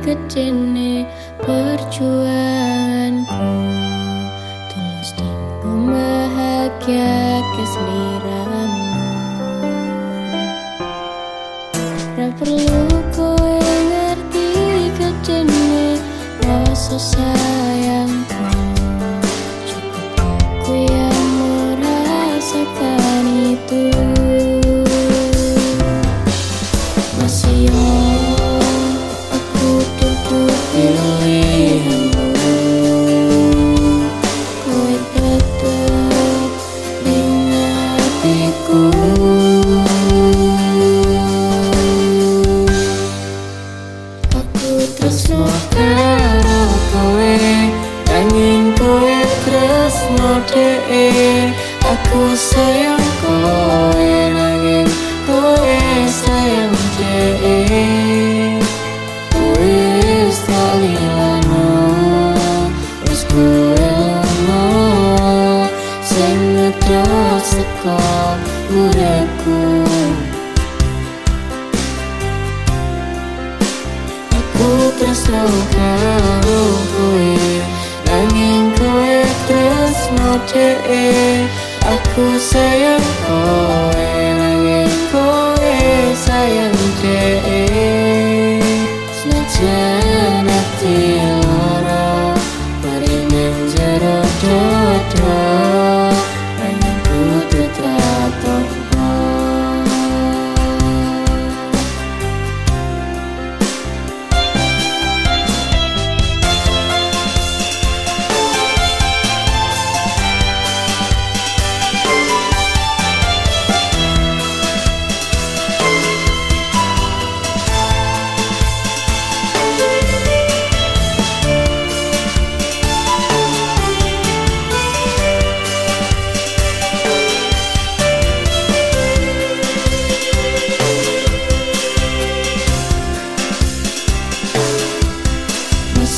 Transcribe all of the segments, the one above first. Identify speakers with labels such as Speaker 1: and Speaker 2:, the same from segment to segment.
Speaker 1: kecene perjuanganku. Tulus dan membahagia keseliramu Ra perlu kowe ngerti kecene rasa sayangku Aku sayang kowe nanging kowe sayang kowe Wis talilano Wis kowe lono Sing ngedot seko urepku Aku tresno karo dhek aku sayang kowe nanging kowe sayang dek senajan ati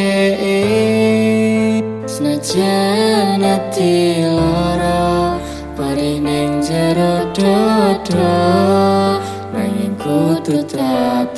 Speaker 1: dek Senajan ati lara Pari neng jero dodo Nanging kutu tak